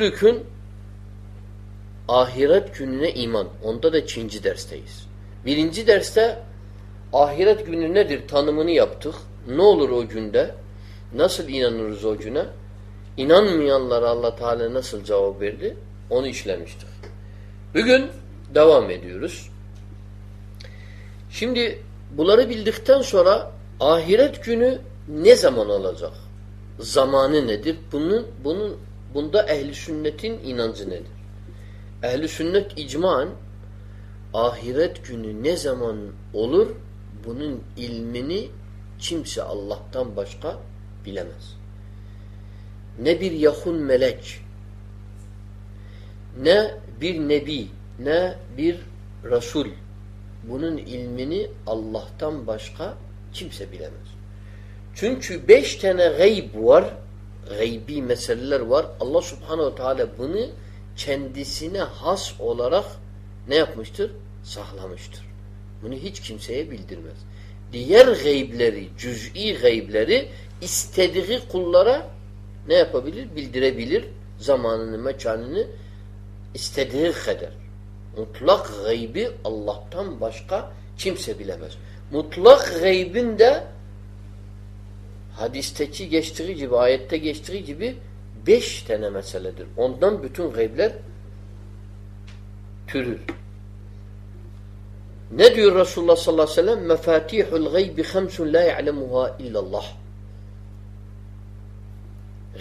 Rükün ahiret gününe iman. Onda da ikinci dersteyiz. Birinci derste ahiret günü nedir tanımını yaptık. Ne olur o günde? Nasıl inanırız o güne? İnanmayanlara Allah Teala nasıl cevap verdi? Onu işlemiştik. Bugün devam ediyoruz. Şimdi bunları bildikten sonra ahiret günü ne zaman olacak? Zamanı nedir? Bunun bunun bunda ehli sünnetin inancı nedir? Ehli sünnet icman ahiret günü ne zaman olur? Bunun ilmini kimse Allah'tan başka bilemez. Ne bir yakun melek, ne bir nebi, ne bir resul. Bunun ilmini Allah'tan başka kimse bilemez. Çünkü beş tane gayb var, gaybi meseleler var. Allah subhanehu teala bunu kendisine has olarak ne yapmıştır? Saklamıştır. Bunu hiç kimseye bildirmez. Diğer gaybleri, cüz'i gaybleri istediği kullara ne yapabilir? Bildirebilir. Zamanını, mekanını istediği kadar. Mutlak gaybi Allah'tan başka kimse bilemez. Mutlak gaybin de hadisteki geçtiği gibi, ayette geçtiği gibi beş tane meseledir. Ondan bütün gaybler türür. Ne diyor Resulullah sallallahu aleyhi ve sellem? Mefatihul gaybi hamsun la ya'lemuha illallah.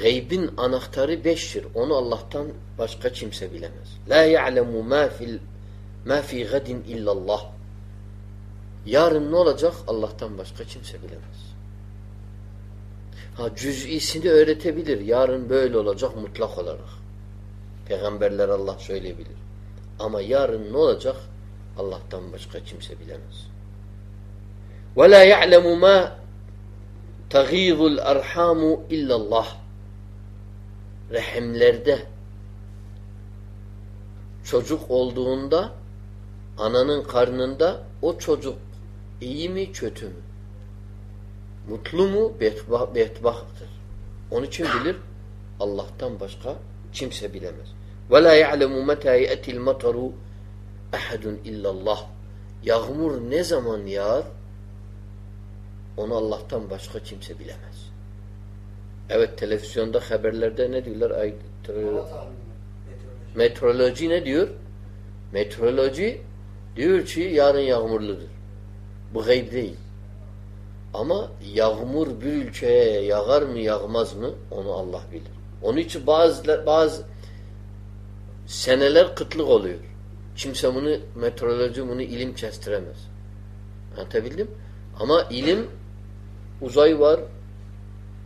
Gaybin anahtarı beştir. Onu Allah'tan başka kimse bilemez. La ya'lemu ma fil ma fi gadin illallah. Yarın ne olacak? Allah'tan başka kimse bilemez. Ha cüz'isini öğretebilir. Yarın böyle olacak mutlak olarak. Peygamberler Allah söyleyebilir. Ama yarın ne olacak? Allah'tan başka kimse bilemez. وَلَا يَعْلَمُ مَا تَغِيظُ الْأَرْحَامُ اِلَّا اللّٰهِ Rahimlerde çocuk olduğunda ananın karnında o çocuk iyi mi kötü mü? Mutlu mu? Bedbahtır. Onun için bilir? Allah'tan başka kimse bilemez. وَلَا يَعْلَمُ مَتَى يَأْتِ الْمَطَرُ اَحَدٌ illallah. Yağmur ne zaman yağar? Onu Allah'tan başka kimse bilemez. Evet televizyonda haberlerde ne diyorlar? Ay, meteoroloji ne diyor? Meteoroloji diyor ki yarın yağmurludur. Bu gayb değil. Ama yağmur bir ülkeye yağar mı yağmaz mı onu Allah bilir. Onun için bazı, bazı seneler kıtlık oluyor. Kimse bunu meteoroloji bunu ilim kestiremez. Anlatabildim? Ama ilim uzay var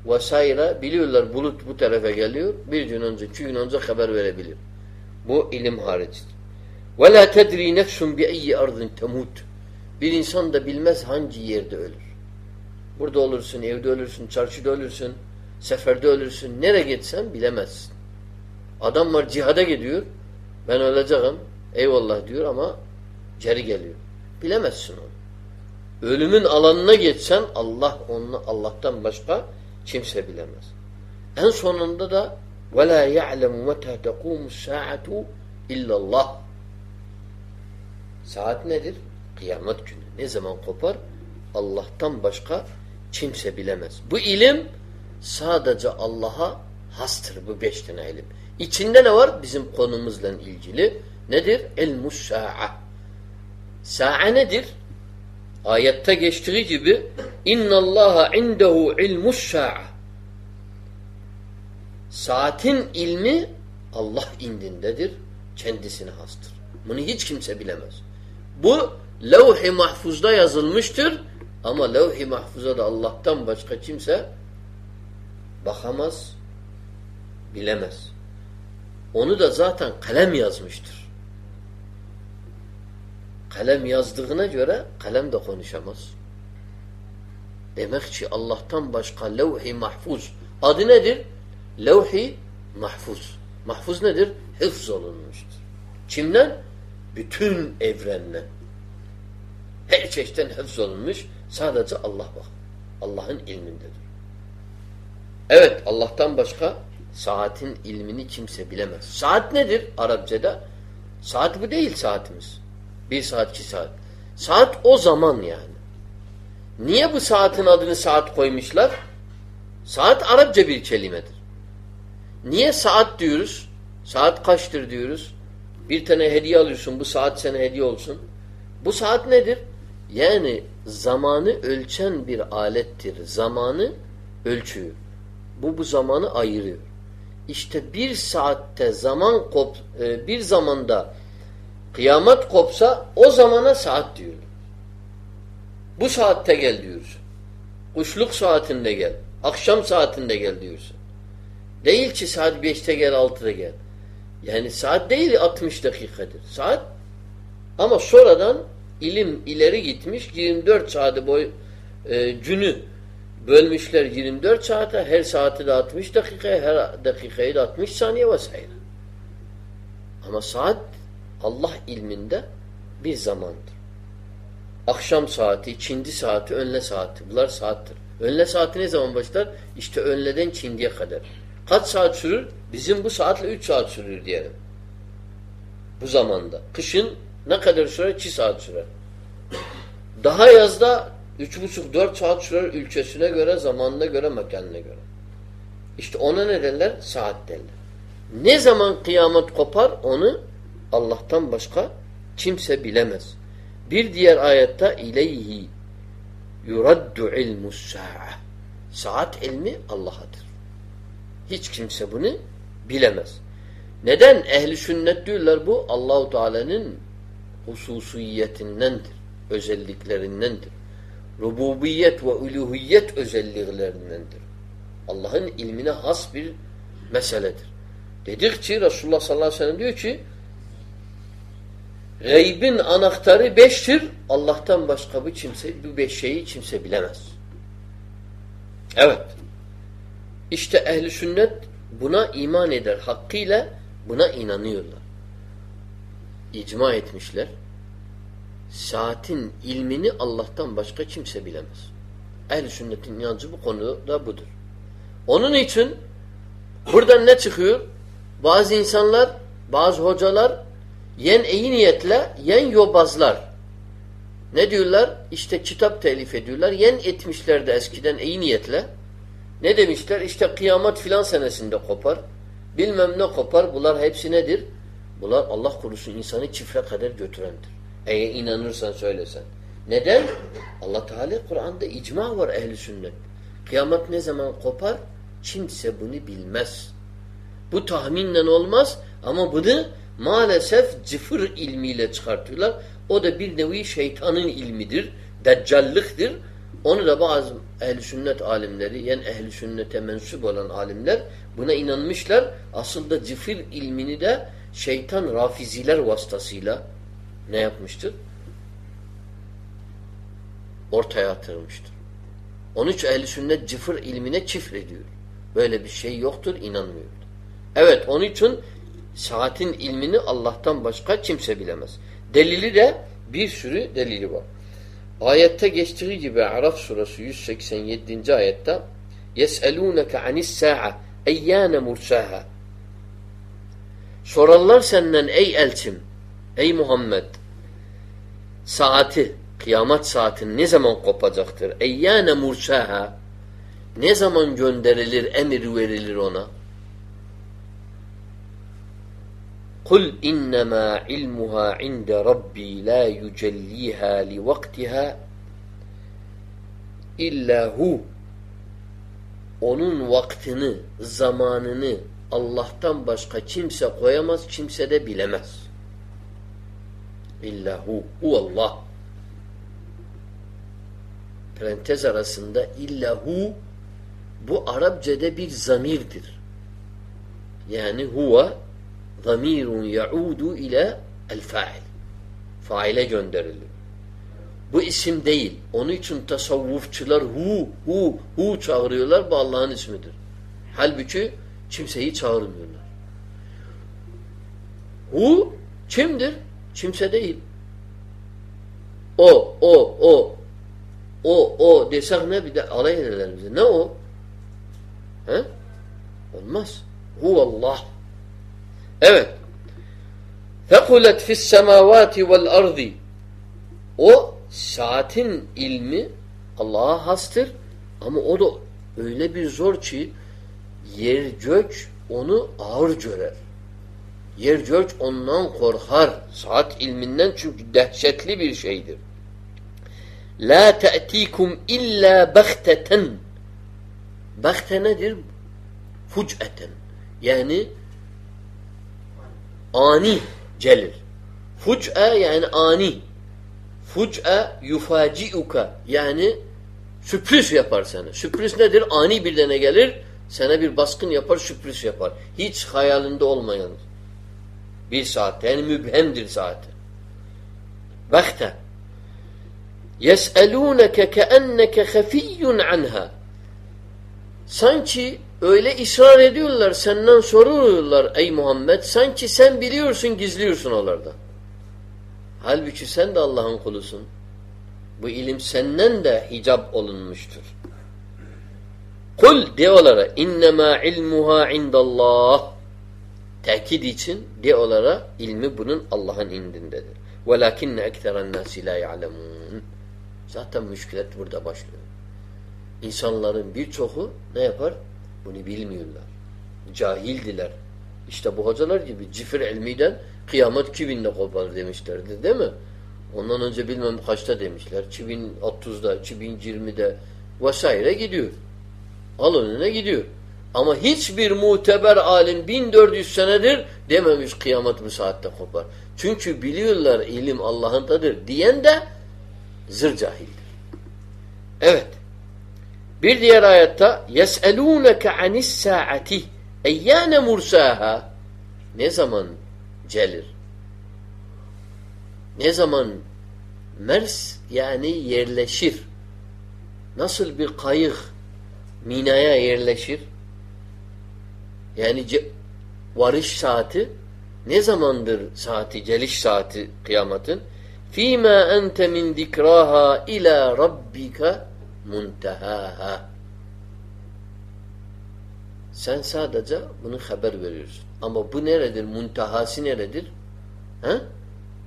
vesaire biliyorlar bulut bu tarafa geliyor. Bir gün önce, iki gün önce haber verebilir. Bu ilim haricidir. وَلَا تَدْرِي نَفْسٌ بِأَيِّ اَرْضٍ temut. Bir insan da bilmez hangi yerde ölür. Burada olursun, evde ölürsün, çarşıda ölürsün, seferde ölürsün. Nereye gitsen bilemezsin. Adam var cihada gidiyor. Ben öleceğim. Eyvallah diyor ama geri geliyor. Bilemezsin onu. Ölümün alanına geçsen Allah onu Allah'tan başka kimse bilemez. En sonunda da وَلَا يَعْلَمُ مَتَى تَقُومُ السَّاعَةُ اِلَّا اللّٰهِ Saat nedir? Kıyamet günü. Ne zaman kopar? Allah'tan başka kimse bilemez. Bu ilim sadece Allah'a hastır bu beş tane ilim. İçinde ne var? Bizim konumuzla ilgili. Nedir? El sa'a. Sa'a nedir? Ayette geçtiği gibi inna Allaha indehu ilmus sa'a. Saatin ilmi Allah indindedir. Kendisine hastır. Bunu hiç kimse bilemez. Bu levh-i mahfuzda yazılmıştır. Ama levh-i mahfuza da Allah'tan başka kimse bakamaz, bilemez. Onu da zaten kalem yazmıştır. Kalem yazdığına göre kalem de konuşamaz. Demek ki Allah'tan başka levh-i mahfuz. Adı nedir? Levh-i mahfuz. Mahfuz nedir? Hıfz olunmuştur. Kimden? Bütün evrenle. Her çeşitten hıfz olunmuş. Sadece Allah bak. Allah'ın ilmindedir. Evet Allah'tan başka Saatin ilmini kimse bilemez. Saat nedir Arapçada? Saat bu değil saatimiz. Bir saat, iki saat. Saat o zaman yani. Niye bu saatin adını saat koymuşlar? Saat Arapça bir kelimedir. Niye saat diyoruz? Saat kaçtır diyoruz? Bir tane hediye alıyorsun, bu saat sana hediye olsun. Bu saat nedir? Yani zamanı ölçen bir alettir. Zamanı ölçüyor. Bu bu zamanı ayırıyor. İşte bir saatte zaman kop, e, bir zamanda kıyamet kopsa o zamana saat diyor. Bu saatte gel diyorsun. Kuşluk saatinde gel. Akşam saatinde gel diyorsun. Değil ki saat 5'te gel 6'da gel. Yani saat değil 60 dakikadır. Saat ama sonradan ilim ileri gitmiş 24 saati boy e, günü bölmüşler 24 saate her saati de 60 dakika her dakikayı da 60 saniye vesaire. Ama saat Allah ilminde bir zamandır. Akşam saati, çindi saati, önle saati. Bunlar saattir. Önle saati ne zaman başlar? İşte önleden çindiye kadar. Kaç saat sürür? Bizim bu saatle 3 saat sürür diyelim. Bu zamanda. Kışın ne kadar sürer? 2 saat sürer. Daha yazda üç buçuk dört saat sürer ülkesine göre, zamanına göre, mekanına göre. İşte ona ne derler? Saat derler. Ne zaman kıyamet kopar onu Allah'tan başka kimse bilemez. Bir diğer ayette ileyhi yuraddu ilmus sa'a. Saat ilmi Allah'adır. Hiç kimse bunu bilemez. Neden ehli sünnet diyorlar bu? Allahu Teala'nın hususiyetindendir, özelliklerindendir. Rububiyet ve uluhiyet özelliklerindendir. Allah'ın ilmine has bir meseledir. Dedikçe Resulullah sallallahu aleyhi ve sellem diyor ki Gaybin anahtarı beştir. Allah'tan başka bu kimse, bu beş şeyi kimse bilemez. Evet. İşte ehli sünnet buna iman eder. Hakkıyla buna inanıyorlar. İcma etmişler. Saatin ilmini Allah'tan başka kimse bilemez. Ehl-i sünnetin inancı bu konuda budur. Onun için buradan ne çıkıyor? Bazı insanlar, bazı hocalar yen iyi niyetle, yen yobazlar. Ne diyorlar? İşte kitap telif ediyorlar. Yen etmişlerdi eskiden iyi niyetle. Ne demişler? İşte kıyamet filan senesinde kopar. Bilmem ne kopar. Bunlar hepsi nedir? Bunlar Allah korusun insanı çifre kadar götürendir. Eğer inanırsan söylesen. Neden? Allah Teala Kur'an'da icma var ehli sünnet. Kıyamet ne zaman kopar? Kimse bunu bilmez. Bu tahminle olmaz ama bunu maalesef cıfır ilmiyle çıkartıyorlar. O da bir nevi şeytanın ilmidir. Deccallıktır. Onu da bazı ehl sünnet alimleri yani ehl sünnete mensup olan alimler buna inanmışlar. Aslında cifir ilmini de şeytan rafiziler vasıtasıyla ne yapmıştır? Ortaya atırmıştır. Onun için ehl sünnet cifir ilmine çifrediyor. Böyle bir şey yoktur, inanmıyor. Evet, onun için saatin ilmini Allah'tan başka kimse bilemez. Delili de bir sürü delili var. Ayette geçtiği gibi Araf suresi 187. ayette يَسْأَلُونَكَ عَنِ السَّاعَةِ اَيَّانَ مُرْسَاهَا Sorarlar senden ey elçim, ey Muhammed saati, kıyamet saati ne zaman kopacaktır? Eyyâne mursaha ne zaman gönderilir, emir verilir ona? Kul innema ilmuha inde rabbi la yücelliha li vaktiha illa onun vaktini, zamanını Allah'tan başka kimse koyamaz, kimse de bilemez. İlla hu. Hu Allah. Parantez arasında illa hu bu Arapçada bir zamirdir. Yani huve zamirun yaudu ile el fail. Faile gönderilir. Bu isim değil. Onun için tasavvufçular hu, hu, hu çağırıyorlar. Bu Allah'ın ismidir. Halbuki kimseyi çağırmıyorlar. Hu kimdir? Kimse değil. O, o, o. O, o desek ne bir de alay ederler bize. Ne o? He? Olmaz. huvallah. Evet. Fekulet fis semavati vel ardi. O saatin ilmi Allah'a hastır ama o da öyle bir zor ki yer gök onu ağır görer. Yer gök ondan korkar. Saat ilminden çünkü dehşetli bir şeydir. La te'tikum illa behteten. Behte nedir? Fuc'eten. Yani ani gelir. Fuc'a yani ani. Fuc'a yufaciuka yani sürpriz yapar sana. Sürpriz nedir? Ani bir tane gelir, sana bir baskın yapar, sürpriz yapar. Hiç hayalinde olmayan bir saatte. Yani mübhemdir saati. Bekte. يَسْأَلُونَكَ كَأَنَّكَ خَفِيٌّ عَنْهَا Sanki öyle ısrar ediyorlar, senden soruyorlar ey Muhammed. Sanki sen biliyorsun, gizliyorsun onlardan. Halbuki sen de Allah'ın kulusun. Bu ilim senden de hicap olunmuştur. Kul de onlara innema ilmuha indallah. Tekid için de onlara ilmi bunun Allah'ın indindedir. Velakinne ekseren nasi la ya'lemun. Zaten müşkilet burada başlıyor. İnsanların birçoğu ne yapar? Bunu bilmiyorlar. Cahildiler. İşte bu hocalar gibi cifir ilmiden kıyamet 2000'de kopar demişlerdi değil mi? Ondan önce bilmem kaçta demişler. 2030'da, 2020'de vesaire gidiyor. Al önüne gidiyor. Ama hiçbir muteber alim 1400 senedir dememiş kıyamet müsaatte kopar. Çünkü biliyorlar ilim Allah'ındadır diyen de zır cahildir. Evet. Bir diğer ayette yeselûneke anis saati eyyâne mursâha ne zaman gelir? Ne zaman mers yani yerleşir? Nasıl bir kayık minaya yerleşir? Yani varış saati ne zamandır saati, geliş saati kıyametin? فِيمَا أَنْتَ مِنْ ذِكْرَاهَا اِلَى رَبِّكَ muntehaha. Sen sadece bunu haber veriyorsun. Ama bu neredir? Muntehası neredir? He?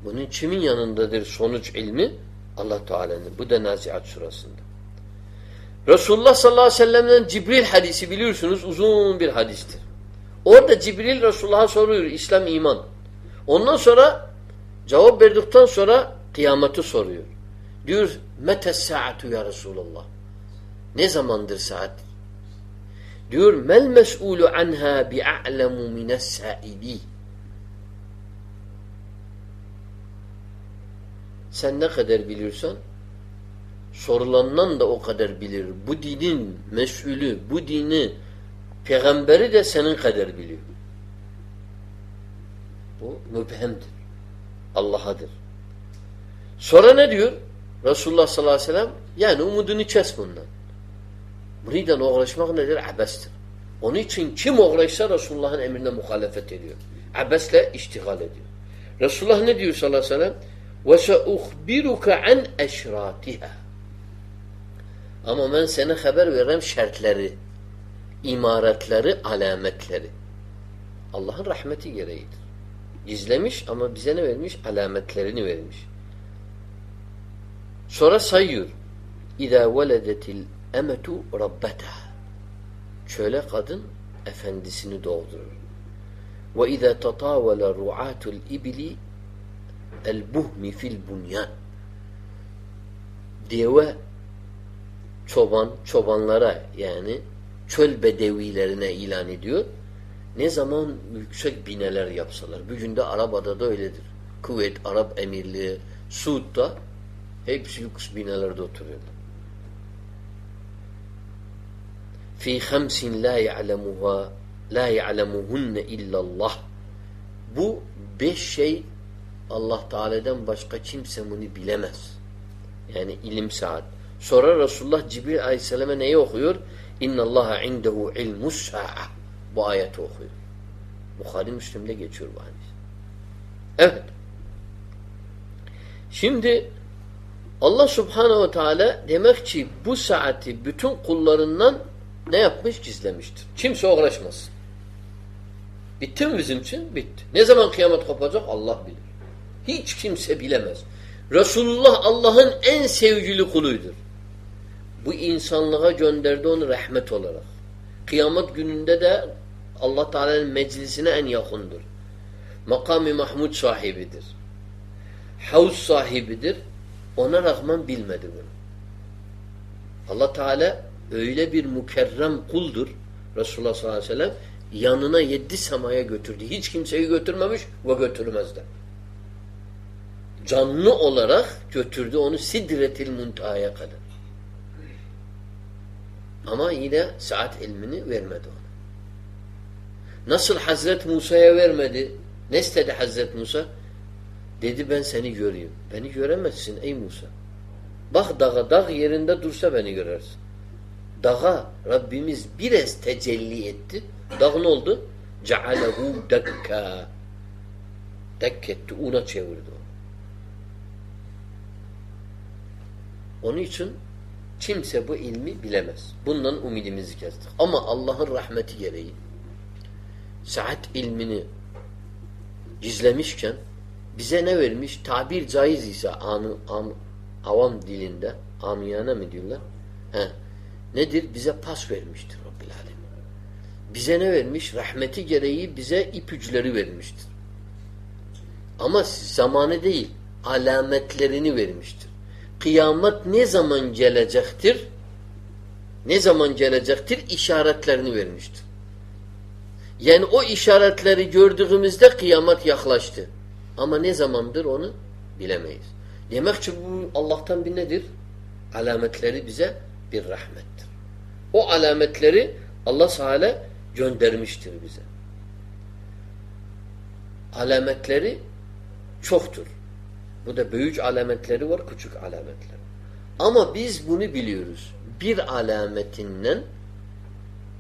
Bunun kimin yanındadır sonuç ilmi? Allah Teala'nın. Bu da Naziat surasında. Resulullah sallallahu aleyhi ve sellem'den Cibril hadisi biliyorsunuz uzun bir hadistir. Orada Cibril Resulullah'a soruyor İslam iman. Ondan sonra cevap verdikten sonra kıyameti soruyor. Diyor mete saatu ya Resulallah. Ne zamandır saat? Diyor mel mes'ulu anha bi'a'lemu mines saili. Sen ne kadar biliyorsan sorulandan da o kadar bilir. Bu dinin mesulü, bu dini peygamberi de senin kadar biliyor. Bu mübhemdir. Allah'adır. Sonra ne diyor? Resulullah sallallahu aleyhi ve sellem yani umudunu kes bundan. Bununla uğraşmak nedir? Abestir. Onun için kim uğraşsa Resulullah'ın emrine muhalefet ediyor. Abesle iştigal ediyor. Resulullah ne diyor sallallahu aleyhi ve sellem? وَسَأُخْبِرُكَ عَنْ اَشْرَاتِهَا ama ben sana haber veririm şartları, imaretleri, alametleri. Allah'ın rahmeti gereğidir. Gizlemiş ama bize ne vermiş? Alametlerini vermiş. Sonra sayıyor. İza veledetil emetu rabbetaha. Çöle kadın efendisini doğdurur. Ve iza tatavale ru'atul ibli el buhmi fil bunyan. Deve çoban, çobanlara yani çöl bedevilerine ilan ediyor. Ne zaman yüksek bineler yapsalar. Bugün de Arabada da öyledir. Kuvvet, Arap Emirliği, Suud'da Hepsi lüks binelerde oturuyorlar. Fi hamsin la ya'lemuha la ya'lemuhunne illallah. Bu beş şey Allah Teala'dan başka kimse bunu bilemez. Yani ilim saat. Sonra Resulullah Cibril Aleyhisselam'a neyi okuyor? Allaha indehu ilmus sa'a. Bu ayeti okuyor. Bukhari Müslim'de geçiyor bu hadis. Evet. Şimdi Allah subhanehu ve teala demek ki bu saati bütün kullarından ne yapmış? Gizlemiştir. Kimse uğraşmasın. Bitti mi bizim için? Bitti. Ne zaman kıyamet kopacak? Allah bilir. Hiç kimse bilemez. Resulullah Allah'ın en sevgili kuluydur. Bu insanlığa gönderdi onu rahmet olarak. Kıyamet gününde de Allah Teala'nın meclisine en yakındır. Makam-ı Mahmud sahibidir. Havuz sahibidir. Ona rağmen bilmedi bunu. Allah Teala öyle bir mükerrem kuldur. Resulullah sallallahu aleyhi ve sellem yanına yedi semaya götürdü. Hiç kimseyi götürmemiş ve götürmez de. Canlı olarak götürdü onu Sidretil Muntaha'ya kadar. Ama yine saat ilmini vermedi ona. Nasıl Hazret Musa'ya vermedi? Ne istedi Hazret Musa? Dedi ben seni göreyim. Beni göremezsin ey Musa. Bak dağa, dağ yerinde dursa beni görersin. Dağa Rabbimiz biraz tecelli etti. Dağ ne oldu? Cealehu dakka. Dekketti, una çevirdi onu. Onun için kimse bu ilmi bilemez. Bundan umidimizi kestik. Ama Allah'ın rahmeti gereği saat ilmini gizlemişken bize ne vermiş? Tabir caiz ise anı, am, avam dilinde amiyane mi diyorlar? He. Nedir? Bize pas vermiştir Rabbil Alem. Bize ne vermiş? Rahmeti gereği bize ipuçları vermiştir. Ama zamanı değil, alametlerini vermiştir. Kıyamet ne zaman gelecektir? Ne zaman gelecektir? İşaretlerini vermiştir. Yani o işaretleri gördüğümüzde kıyamet yaklaştı. Ama ne zamandır onu bilemeyiz. Demek ki bu Allah'tan bir nedir? Alametleri bize bir rahmettir. O alametleri Allah Teala göndermiştir bize. Alametleri çoktur. Bu da büyük alametleri var, küçük alametler. Ama biz bunu biliyoruz. Bir alametinden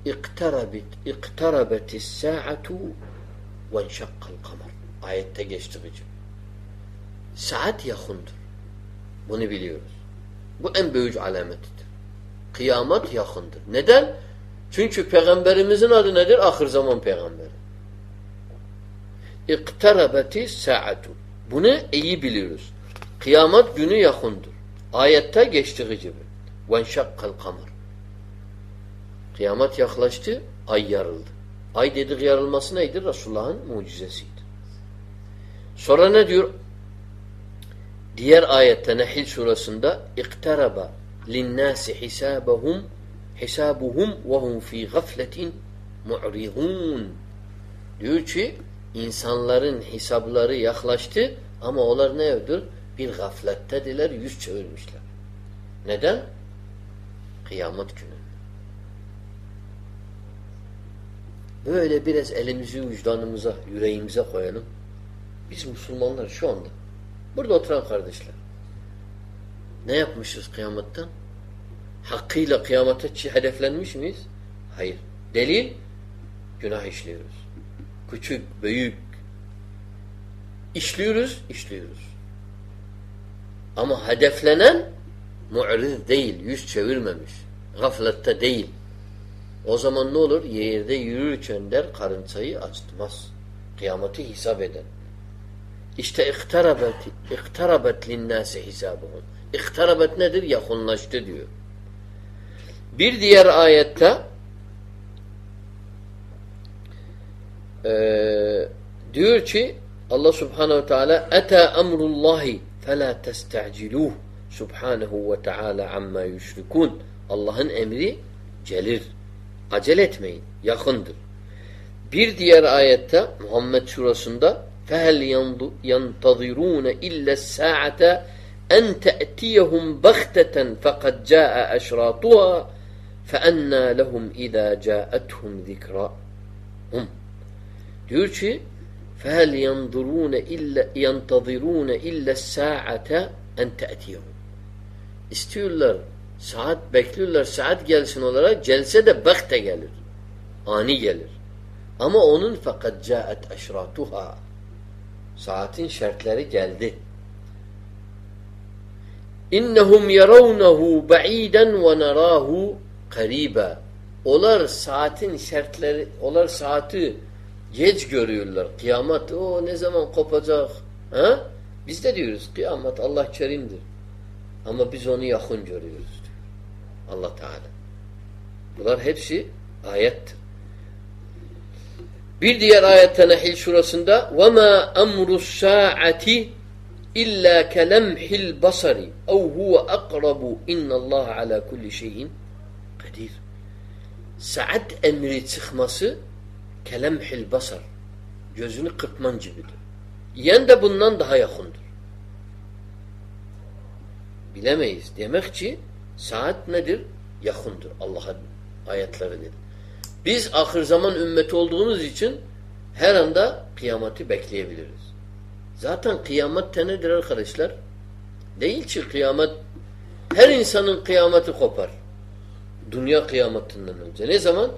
iktarabet iktarabetis saatu ve enşakkal kamar. Ayette geçtiği gibi. Saat yakındır. Bunu biliyoruz. Bu en büyük alametidir. Kıyamet yakındır. Neden? Çünkü peygamberimizin adı nedir? Ahir zaman peygamberi. İktarabeti saatu. Bunu iyi biliyoruz. Kıyamet günü yakındır. Ayette geçtiği gibi. وَنْشَقَّ الْقَمَرِ Kıyamet yaklaştı, ay yarıldı. Ay dedik yarılması neydi? Resulullah'ın mucizesiydi. Sonra ne diyor? Diğer ayette Nehil surasında اِقْتَرَبَ لِلنَّاسِ حِسَابَهُمْ حِسَابُهُمْ وَهُمْ ف۪ي غَفْلَةٍ مُعْرِضُونَ Diyor ki insanların hesapları yaklaştı ama onlar ne ödür? Bir gaflettediler, yüz çevirmişler. Neden? Kıyamet günü. Böyle biraz elimizi vicdanımıza, yüreğimize koyalım. Biz Müslümanlar şu anda burada oturan kardeşler ne yapmışız kıyametten? Hakkıyla kıyamete hedeflenmiş miyiz? Hayır. Delil? Günah işliyoruz. Küçük, büyük. İşliyoruz, işliyoruz. Ama hedeflenen mu'riz değil, yüz çevirmemiş. Gaflette değil. O zaman ne olur? Yerde yürürken der karıncayı açtırmaz. Kıyameti hesap eder. İşte iktarabet, iktarabet linnâse hisabuhum. İktarabet nedir? Yakınlaştı diyor. Bir diğer ayette e, diyor ki Allah subhanehu ve teala Eta emrullahi felâ testa'ciluh subhanehu ve teala amma yüşrikun Allah'ın emri gelir. Acele etmeyin. Yakındır. Bir diğer ayette Muhammed surasında فَهَلْ يَنْتَظِرُونَ اِلَّا السَّاعَةَ اَنْ تَأْتِيَهُمْ بَغْتَةً فَقَدْ جَاءَ اَشْرَاطُهَا فَأَنَّا لَهُمْ اِذَا جَاءَتْهُمْ ذِكْرَاهُمْ Diyor ki فَهَلْ يَنْظُرُونَ إِلَّا يَنْتَظِرُونَ إِلَّا السَّاعَةَ اَنْ تَأْتِيَهُمْ İstiyorlar Saat bekliyorlar saat gelsin olarak gelse de bekte gelir. Ani gelir. Ama onun fakat caet eşratuha. Saatin şartları geldi. İnnehum yarawnahu ba'iden ve narahu qariba. Olar saatin şartları, olar saati Geç görüyorlar. Kıyamet o ne zaman kopacak? Ha? Biz de diyoruz kıyamet Allah kerimdir. Ama biz onu yakın görüyoruz diyor. Allah Teala. Bunlar hepsi ayettir. Bir diğer ayette Nehil surasında وَمَا أَمْرُ السَّاعَةِ إِلَّا كَلَمْحِ الْبَصَرِ اَوْ هُوَ أَقْرَبُ اِنَّ اللّٰهَ عَلَى كُلِّ شَيْءٍ kadir. Saat emri çıkması kelemhil basar. Gözünü kırpman gibidir. Yen de bundan daha yakındır. Bilemeyiz. Demek ki saat nedir? Yakındır. Allah'ın ayetleridir. Biz ahir zaman ümmeti olduğumuz için her anda kıyameti bekleyebiliriz. Zaten kıyamet de nedir arkadaşlar? Değil ki kıyamet her insanın kıyameti kopar. Dünya kıyametinden önce. Ne zaman? Ne zaman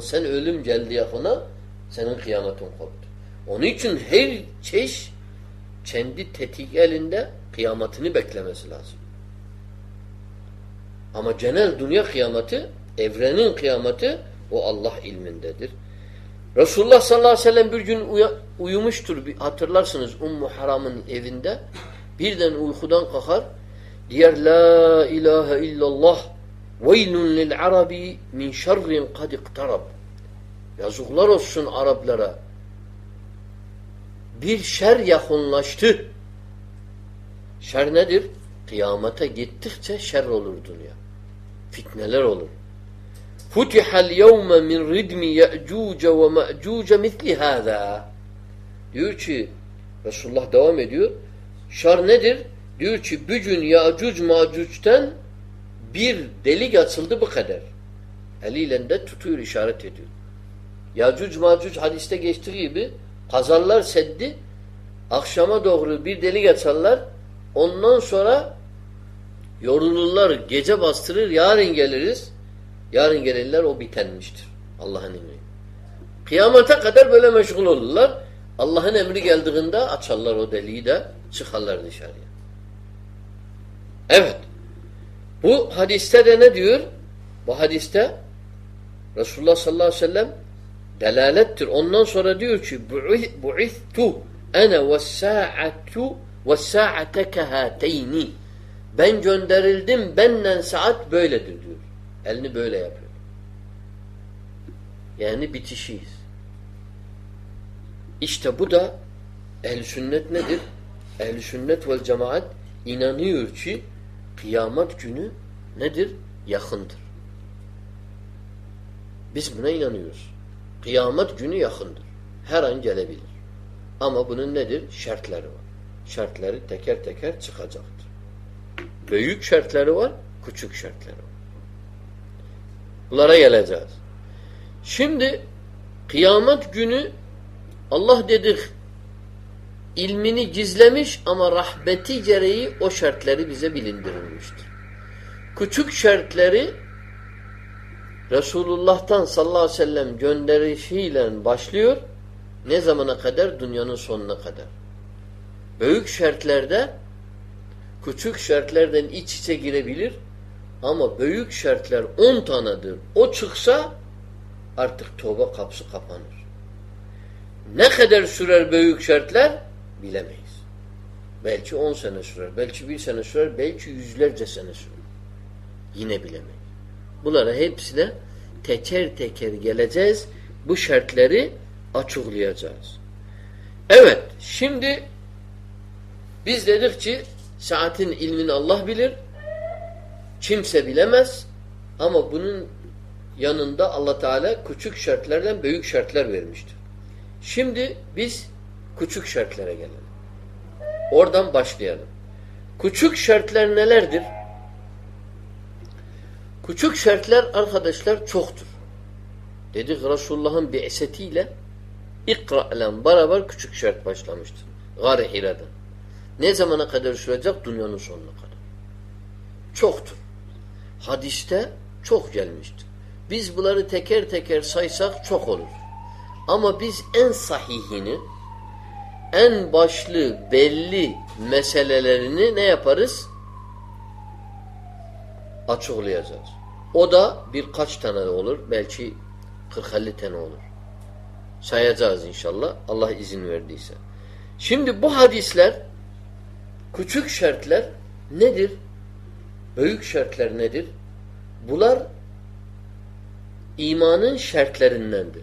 sen ölüm geldi yakına senin kıyametin koptu. Onun için her çeş kendi tetik elinde kıyametini beklemesi lazım. Ama genel dünya kıyameti, evrenin kıyameti o Allah ilmindedir. Resulullah sallallahu aleyhi ve sellem bir gün uyumuştur. Hatırlarsınız Ummu Haram'ın evinde. Birden uykudan kalkar. Diğer La ilahe illallah lil arabi min şerrin kad iktarab. Yazıklar olsun Araplara. Bir şer yakınlaştı. Şer nedir? Kıyamete gittikçe şer olur dünya. Fitneler olur. Yevme min ridmi ye'cuce ve me'cuce misli hâzâ. Diyor ki Resulullah devam ediyor. Şer nedir? Diyor ki bugün Ya'cuc Ma'cuc'ten bir delik açıldı bu kadar. Eliyle de tutuyor işaret ediyor. Yacuc Macuc hadiste geçtiği gibi kazarlar seddi akşama doğru bir delik açarlar ondan sonra yorulurlar gece bastırır yarın geliriz yarın gelirler o bitenmiştir. Allah'ın emri. Kıyamete kadar böyle meşgul olurlar. Allah'ın emri geldiğinde açarlar o deliği de çıkarlar dışarıya. Evet. Bu hadiste de ne diyor? Bu hadiste Resulullah sallallahu aleyhi ve sellem delalettir. Ondan sonra diyor ki bu'ithtu ene ve sa'atu ve sa'ate kehateyni ben gönderildim benden saat böyledir diyor. Elini böyle yapıyor. Yani bitişiyiz. İşte bu da ehl sünnet nedir? ehl sünnet vel cemaat inanıyor ki kıyamet günü nedir? Yakındır. Biz buna inanıyoruz. Kıyamet günü yakındır. Her an gelebilir. Ama bunun nedir? Şartları var. Şartları teker teker çıkacaktır. Büyük şartları var, küçük şartları var. Bunlara geleceğiz. Şimdi kıyamet günü Allah dedik ilmini gizlemiş ama rahbeti gereği o şartları bize bilindirilmiştir. Küçük şartları Resulullah'tan sallallahu aleyhi ve sellem gönderişiyle başlıyor. Ne zamana kadar? Dünyanın sonuna kadar. Büyük şartlarda küçük şartlardan iç içe girebilir ama büyük şartlar on tanedir. O çıksa artık tövbe kapısı kapanır. Ne kadar sürer büyük şartlar? Bilemeyiz. Belki on sene sürer, belki bir sene sürer, belki yüzlerce sene sürer. Yine bilemeyiz. Bunlara hepsine teker teker geleceğiz. Bu şartları açıklayacağız. Evet, şimdi biz dedik ki saatin ilmini Allah bilir. Kimse bilemez. Ama bunun yanında Allah Teala küçük şartlardan büyük şartlar vermiştir. Şimdi biz küçük şartlara gelelim. Oradan başlayalım. Küçük şartlar nelerdir? Küçük şartlar arkadaşlar çoktur. Dedik Resulullah'ın bi'setiyle ikra ile beraber küçük şart başlamıştır. Gari Hira'da. Ne zamana kadar sürecek? Dünyanın sonuna kadar. Çoktur. Hadiste çok gelmiştir. Biz bunları teker teker saysak çok olur. Ama biz en sahihini, en başlı, belli meselelerini ne yaparız? Açıklayacağız. O da birkaç tane olur. Belki 40-50 tane olur. Sayacağız inşallah. Allah izin verdiyse. Şimdi bu hadisler küçük şartlar nedir? Büyük şartlar nedir? Bunlar imanın şartlarındandır.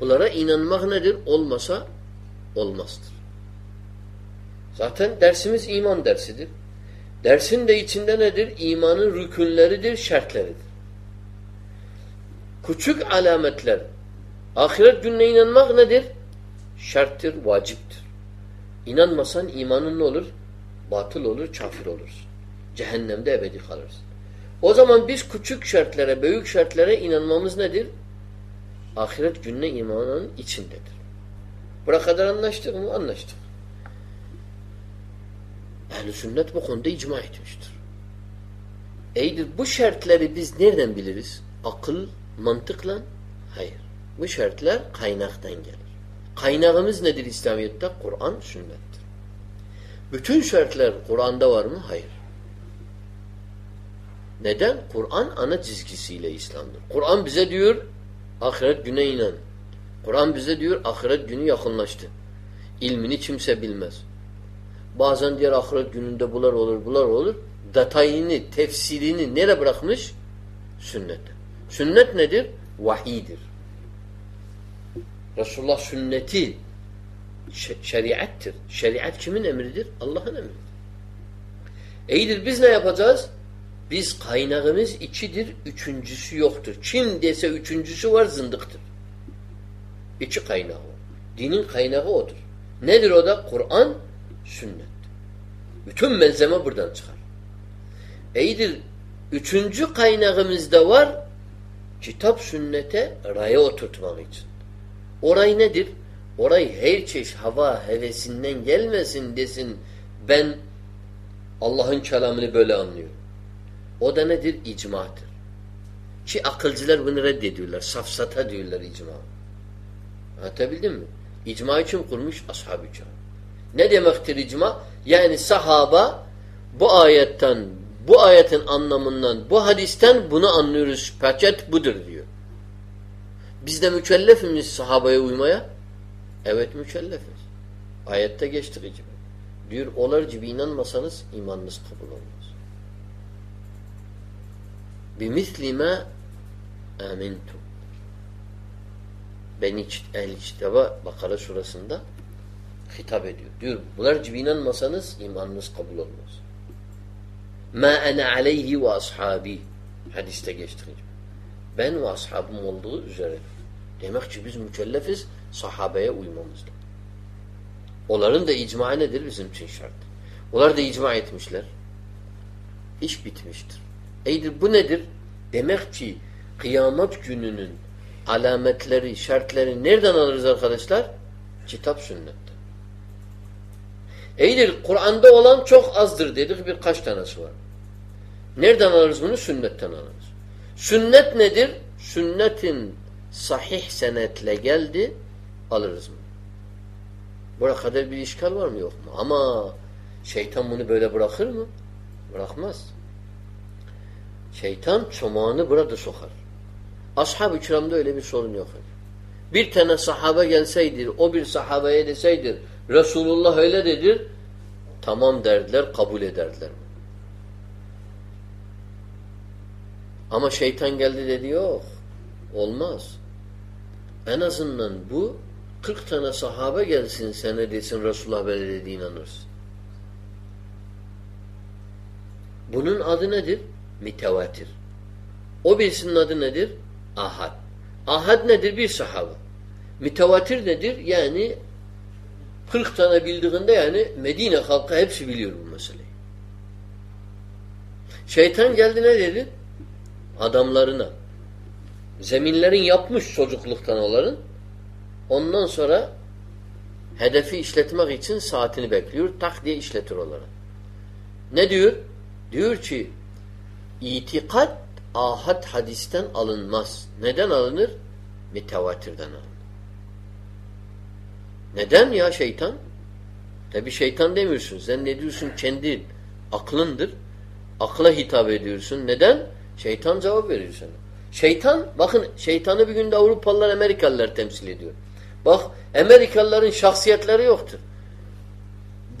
Bunlara inanmak nedir? Olmasa olmazdır. Zaten dersimiz iman dersidir. Dersin de içinde nedir? İmanın rükünleridir, şartlarıdır. Küçük alametler. Ahiret gününe inanmak nedir? Şarttır, vaciptir. İnanmasan imanın ne olur? Batıl olur, kafir olursun. Cehennemde ebedi kalırsın. O zaman biz küçük şartlara, büyük şartlara inanmamız nedir? Ahiret gününe imanın içindedir. Buraya kadar anlaştık mı? Anlaştık. Ehl-i sünnet bu konuda icma etmiştir. Eydir bu şartları biz nereden biliriz? Akıl, mantıkla? Hayır. Bu şartlar kaynaktan gelir. Kaynağımız nedir İslamiyet'te? Kur'an, sünnettir. Bütün şartlar Kur'an'da var mı? Hayır. Neden? Kur'an ana çizgisiyle İslam'dır. Kur'an bize diyor ahiret güne inan. Kur'an bize diyor ahiret günü yakınlaştı. İlmini kimse bilmez. Bazen diğer ahiret gününde bular olur, bular olur. Detayını, tefsirini nere bırakmış? Sünnette. Sünnet nedir? Vahidir. Resulullah sünneti şeriattir. Şeriat kimin emridir? Allah'ın emridir. İyidir biz ne yapacağız? Biz kaynağımız ikidir, üçüncüsü yoktur. Kim dese üçüncüsü var zındıktır. İki kaynağı var. Dinin kaynağı odur. Nedir o da? Kur'an, sünnet. Bütün malzeme buradan çıkar. İyidir. Üçüncü kaynağımız da var. Kitap sünnete raya oturtmak için. Orayı nedir? Orayı her çeşit hava hevesinden gelmesin desin ben Allah'ın kelamını böyle anlıyorum. O da nedir? İcmadır. Ki akılcılar bunu reddediyorlar. Safsata diyorlar icma. Anlatabildim mi? İcma için kurmuş ashab-ı. Ne demektir icma? Yani sahaba bu ayetten, bu ayetin anlamından, bu hadisten bunu anlıyoruz. Peçet budur diyor. Biz de mükellef sahabaya uymaya? Evet mükellefiz. Ayette geçtik icma. Diyor olar gibi inanmasanız imanınız kabul olmaz. Bimithli ma amintum. Beni ehl kitaba Bakara surasında hitap ediyor. Diyor bunlar gibi inanmasanız imanınız kabul olmaz. Ma ana aleyhi ve ashabi hadiste geçtiği. Ben ve ashabım olduğu üzere. Demek ki biz mükellefiz sahabeye uymamızda. Onların da icma nedir bizim için şart. Onlar da icma etmişler. İş bitmiştir. Eydir bu nedir? Demek ki kıyamet gününün alametleri, şartları nereden alırız arkadaşlar? Kitap sünnetten. Eydir Kur'an'da olan çok azdır dedik birkaç tanesi var. Nereden alırız bunu? Sünnetten alırız. Sünnet nedir? Sünnetin sahih senetle geldi alırız mı? Buraya kadar bir işgal var mı yok mu? Ama şeytan bunu böyle bırakır mı? Bırakmaz. Şeytan çomağını burada sokar. Ashab-ı kiramda öyle bir sorun yok. Bir tane sahabe gelseydir, o bir sahabeye deseydir, Resulullah öyle dedir, tamam derdiler, kabul ederdiler. Ama şeytan geldi dedi yok. Olmaz. En azından bu 40 tane sahabe gelsin sana desin Resulullah böyle dedi inanırsın. Bunun adı nedir? Mütevatir. O birisinin adı nedir? Ahad. Ahad nedir? Bir sahabe. Mütevatir nedir? Yani 40 tane bildiğinde yani Medine halkı hepsi biliyor bu meseleyi. Şeytan geldi ne dedi? Adamlarına. Zeminlerin yapmış çocukluktan onların. Ondan sonra hedefi işletmek için saatini bekliyor. Tak diye işletir onları. Ne diyor? Diyor ki İtikat ahad hadisten alınmaz. Neden alınır? Mütevatirden alınır. Neden ya şeytan? Tabi şeytan demiyorsun. Sen ne diyorsun? Kendi aklındır. Akla hitap ediyorsun. Neden? Şeytan cevap veriyor sana. Şeytan, bakın şeytanı bir günde Avrupalılar, Amerikalılar temsil ediyor. Bak Amerikalıların şahsiyetleri yoktur.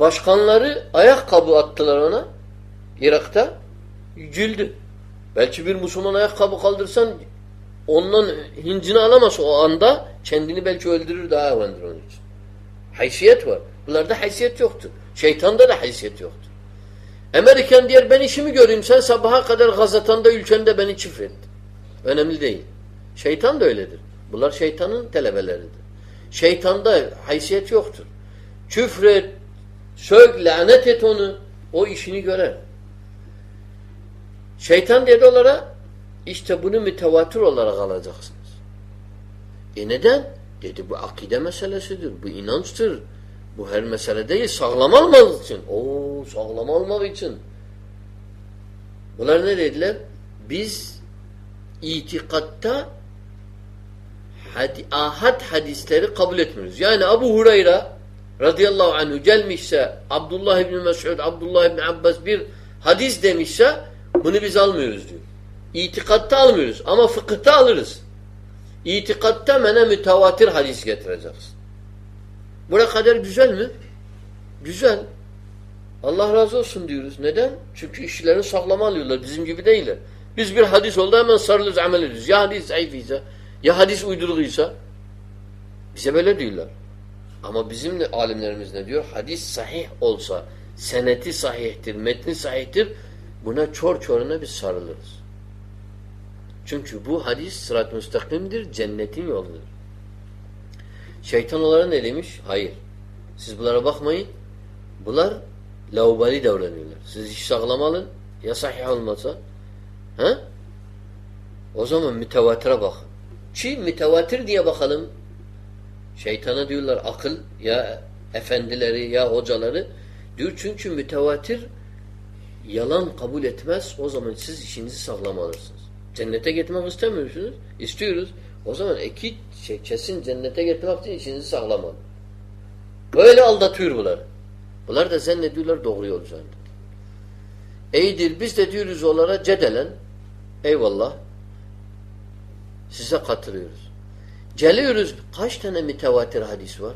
Başkanları ayakkabı attılar ona Irak'ta. Güldü. Belki bir Müslüman ayakkabı kaldırsan ondan hincini alamaz o anda kendini belki öldürür daha evlendir onun için. Haysiyet var. Bunlarda haysiyet yoktur. Şeytanda da haysiyet yoktur. Amerikan diyor ben işimi göreyim sen sabaha kadar gazetanda ülkende beni çifret. Önemli değil. Şeytan da öyledir. Bunlar şeytanın telebeleridir. Şeytanda haysiyet yoktur. Küfret, sök, lanet et onu. O işini görer. Şeytan dedi onlara işte bunu mütevatir olarak alacaksınız. E neden? Dedi bu akide meselesidir. Bu inançtır. Bu her mesele değil. Sağlam almak için. Oo sağlam almak için. Bunlar ne dediler? Biz itikatta hadi, ahad hadisleri kabul etmiyoruz. Yani Abu Hureyre radıyallahu anhu gelmişse Abdullah İbni Mesud, Abdullah İbni Abbas bir hadis demişse bunu biz almıyoruz diyor. İtikatta almıyoruz ama fıkıhta alırız. İtikatta mene mütevatir hadis getireceksin. Buna kadar güzel mi? Güzel. Allah razı olsun diyoruz. Neden? Çünkü işlerini saklama alıyorlar. Bizim gibi değiller. Biz bir hadis oldu hemen sarılırız, amel ediyoruz. Ya hadis zayıf ise, ya hadis uyduruluysa bize böyle diyorlar. Ama bizim alimlerimiz ne diyor? Hadis sahih olsa, seneti sahihtir, metni sahihtir. Buna çor çoruna biz sarılırız. Çünkü bu hadis sırat müstakimdir, cennetin yoludur. Şeytan onlara ne demiş? Hayır. Siz bunlara bakmayın. Bunlar laubali davranıyorlar. Siz iş sağlam alın. Ya sahih olmasa. He? O zaman mütevatire bakın. Ki mütevatir diye bakalım. Şeytana diyorlar akıl ya efendileri ya hocaları. Diyor çünkü mütevatir yalan kabul etmez. O zaman siz işinizi sağlam alırsınız. Cennete gitmek istemiyorsunuz. İstiyoruz. O zaman iki şey, kesin cennete gitmek için işinizi sağlam alın. Böyle aldatıyor bunlar. Bunlar da zannediyorlar doğru yol. İyidir biz de diyoruz onlara cedelen eyvallah size katılıyoruz. Geliyoruz kaç tane mütevatir hadis var?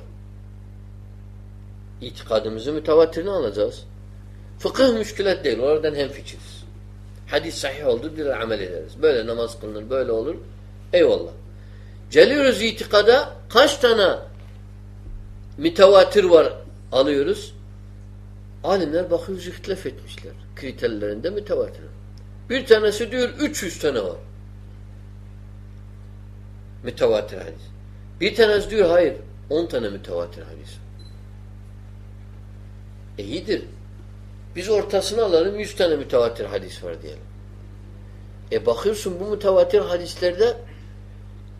İtikadımızı mütevatirini alacağız. Fıkıh müşkület değil. Oradan hem fikiriz. Hadis sahih oldu bir amel ederiz. Böyle namaz kılınır, böyle olur. Eyvallah. Geliyoruz itikada kaç tane mütevatir var alıyoruz. Alimler bakıyoruz ihtilaf etmişler. Kriterlerinde mütevatir. Bir tanesi diyor 300 tane var. Mütevatir hadis. Bir tanesi diyor hayır 10 tane mütevatir hadis. E. Biz ortasını alalım 100 tane mütevatir hadis var diyelim. E bakıyorsun bu mütevatir hadislerde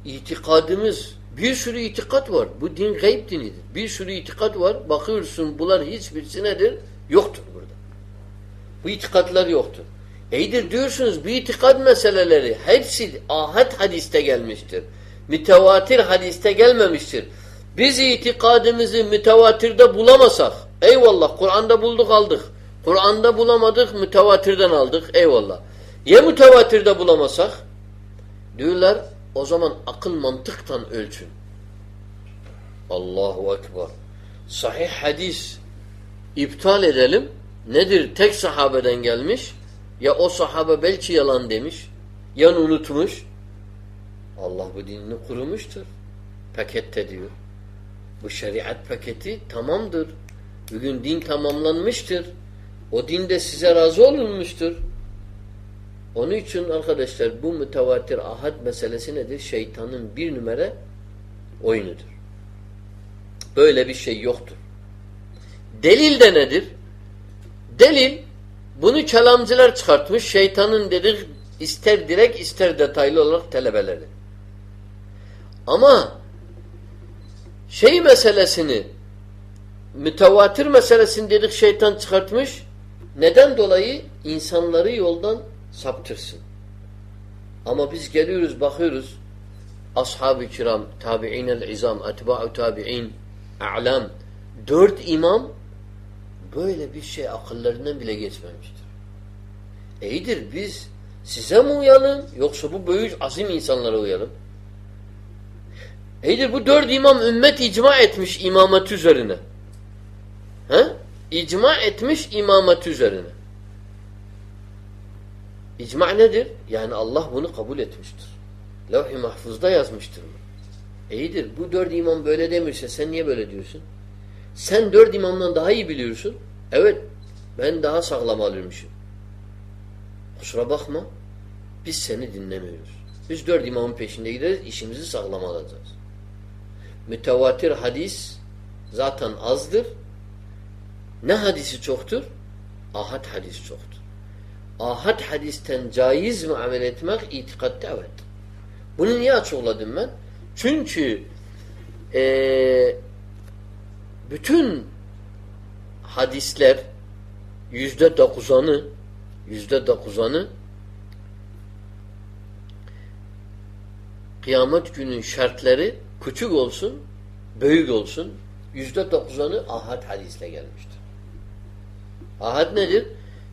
itikadımız bir sürü itikat var. Bu din gayb dinidir. Bir sürü itikat var. Bakıyorsun bunlar hiçbirisi nedir? Yoktur burada. Bu itikatlar yoktur. İyidir diyorsunuz bu itikat meseleleri hepsi ahad hadiste gelmiştir. Mütevatir hadiste gelmemiştir. Biz itikadımızı mütevatirde bulamasak eyvallah Kur'an'da bulduk aldık. Kur'an'da bulamadık mütevatirden aldık eyvallah. Ya mütevatirde bulamasak diyorlar o zaman akıl mantıktan ölçün. Allahu Ekber. Sahih hadis iptal edelim. Nedir? Tek sahabeden gelmiş. Ya o sahabe belki yalan demiş. Ya unutmuş. Allah bu dinini kurumuştur. Pakette diyor. Bu şeriat paketi tamamdır. Bugün din tamamlanmıştır. O din de size razı olunmuştur. Onun için arkadaşlar bu mütevatir ahad meselesi nedir? Şeytanın bir numara oyunudur. Böyle bir şey yoktur. Delil de nedir? Delil bunu kelamcılar çıkartmış. Şeytanın dedik ister direkt ister detaylı olarak telebeleri. Ama şey meselesini mütevatir meselesini dedik şeytan çıkartmış. Neden dolayı? insanları yoldan saptırsın. Ama biz geliyoruz bakıyoruz ashab-ı kiram, tabi'in-el izam, etba'u tabi'in, a'lam dört imam böyle bir şey akıllarından bile geçmemiştir. İyidir biz size mi uyalım yoksa bu büyük azim insanlara uyalım? İyidir bu dört imam ümmet icma etmiş imamet üzerine. He? İcma etmiş imamet üzerine. İcma nedir? Yani Allah bunu kabul etmiştir. Levh-i mahfuzda yazmıştır bu. İyidir. Bu dört imam böyle demirse sen niye böyle diyorsun? Sen dört imamdan daha iyi biliyorsun. Evet. Ben daha sağlam alırmışım. Kusura bakma. Biz seni dinlemiyoruz. Biz dört imamın peşinde gideriz. işimizi sağlam alacağız. Mütevatir hadis zaten azdır. Ne hadisi çoktur? Ahad hadis çoktur. Ahad hadisten caiz mi amel etmek? itikatta evet. Bunu niye açıkladım ben? Çünkü ee, bütün hadisler yüzde dokuzanı yüzde dokuzanı kıyamet günün şartları küçük olsun, büyük olsun yüzde dokuzanı ahad hadisle gelmiştir. Ahad nedir?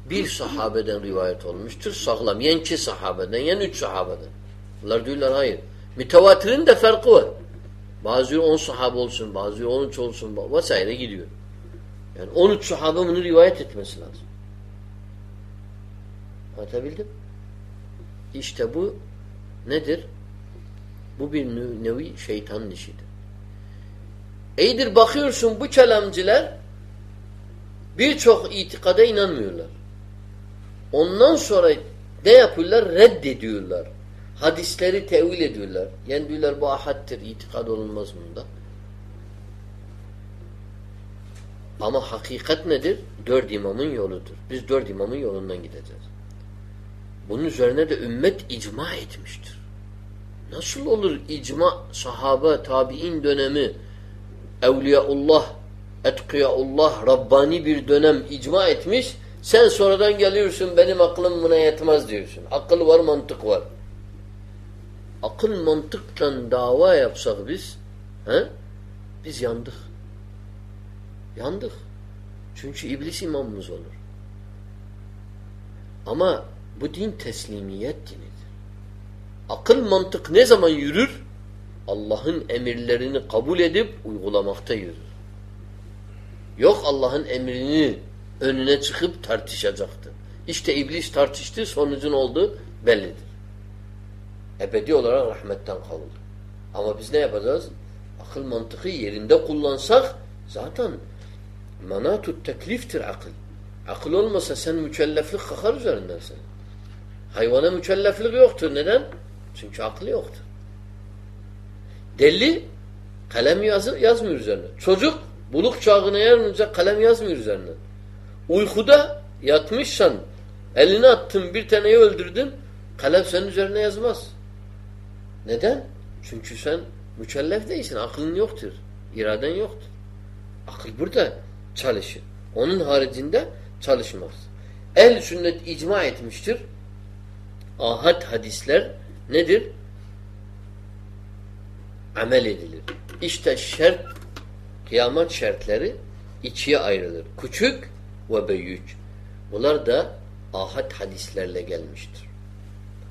Bir sahabeden rivayet olmuştur. Sağlam. Yen iki sahabeden, yen üç sahabeden. Bunlar diyorlar hayır. Mütevatirin de farkı var. Bazı on sahabe olsun, bazı on üç olsun vesaire gidiyor. Yani on üç sahabe bunu rivayet etmesi lazım. Anlatabildim? İşte bu nedir? Bu bir nevi şeytanın işidir. İyidir bakıyorsun bu kelamcılar birçok itikada inanmıyorlar. Ondan sonra ne yapıyorlar? Reddediyorlar. Hadisleri tevil ediyorlar. Yani diyorlar bu ahaddir, itikad olunmaz bunda. Ama hakikat nedir? Dört imamın yoludur. Biz dört imamın yolundan gideceğiz. Bunun üzerine de ümmet icma etmiştir. Nasıl olur icma sahaba, tabi'in dönemi, evliyaullah, etkiyaullah, Rabbani bir dönem icma etmiş, sen sonradan geliyorsun benim aklım buna yetmez diyorsun. Akıl var, mantık var. Akıl mantıkla dava yapsak biz, he? biz yandık. Yandık. Çünkü iblis imamımız olur. Ama bu din teslimiyet dinidir. Akıl mantık ne zaman yürür? Allah'ın emirlerini kabul edip uygulamakta yürür. Yok Allah'ın emrini önüne çıkıp tartışacaktır. İşte iblis tartıştı, sonucun oldu bellidir. Ebedi olarak rahmetten kalır. Ama biz ne yapacağız? Akıl mantığı yerinde kullansak zaten manatut tekliftir akıl. Akıl olmasa sen mükelleflik kakar üzerinden sen. Hayvana mükelleflik yoktur. Neden? Çünkü aklı yoktur. Deli kalem yazı, yazmıyor üzerine. Çocuk buluk çağına yarınca kalem yazmıyor üzerine. Uykuda yatmışsan elini attın bir taneyi öldürdün kalem senin üzerine yazmaz. Neden? Çünkü sen mükellef değilsin. Aklın yoktur. İraden yoktur. Akıl burada çalışır. Onun haricinde çalışmaz. El sünnet icma etmiştir. Ahad hadisler nedir? Amel edilir. İşte şert, kıyamet şartları ikiye ayrılır. Küçük ve büyük. Bunlar da ahad hadislerle gelmiştir.